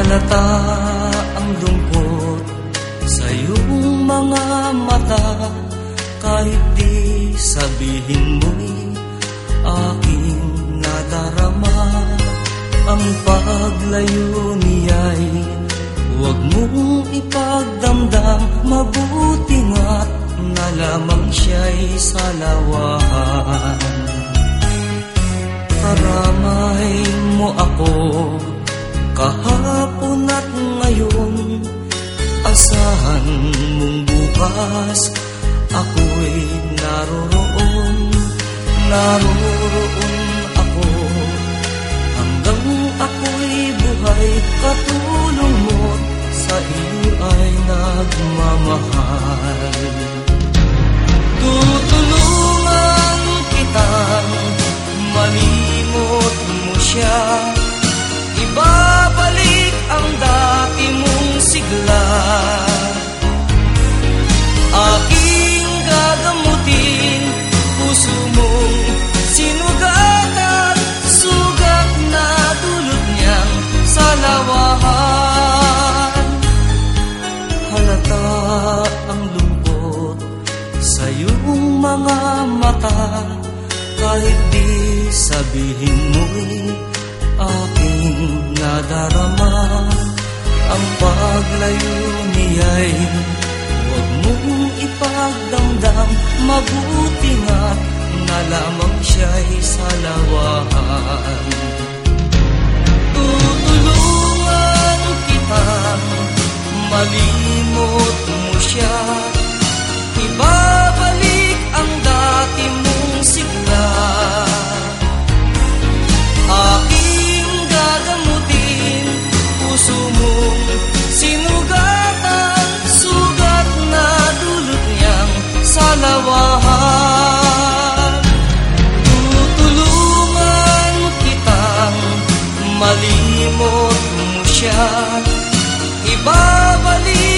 halata ang lungkot sa iyong mga mata. Kahit di sabihin mo'y aking nadarama ang paglayo niya'y huwag mong ipagdamdam. Mabuti nga't na lamang siya'y salawahan karamay mo ako kahapon mong bukas ako'y naroroon. Naroroon ako. Hanggang ako'y buhay Katulong mo sa iyo ay nagmamahal. Tutulungan kitang malimot mo siya sinugatan Sugat na dulot niyang salawahan. Halata ang lungkot sa iyong mga mata. Kahit di sabihin mo'y aking nadarama Ang paglayo niya'y huwag mong ipagdamdam. Mabuti nga malimot mo siya. Ibabalik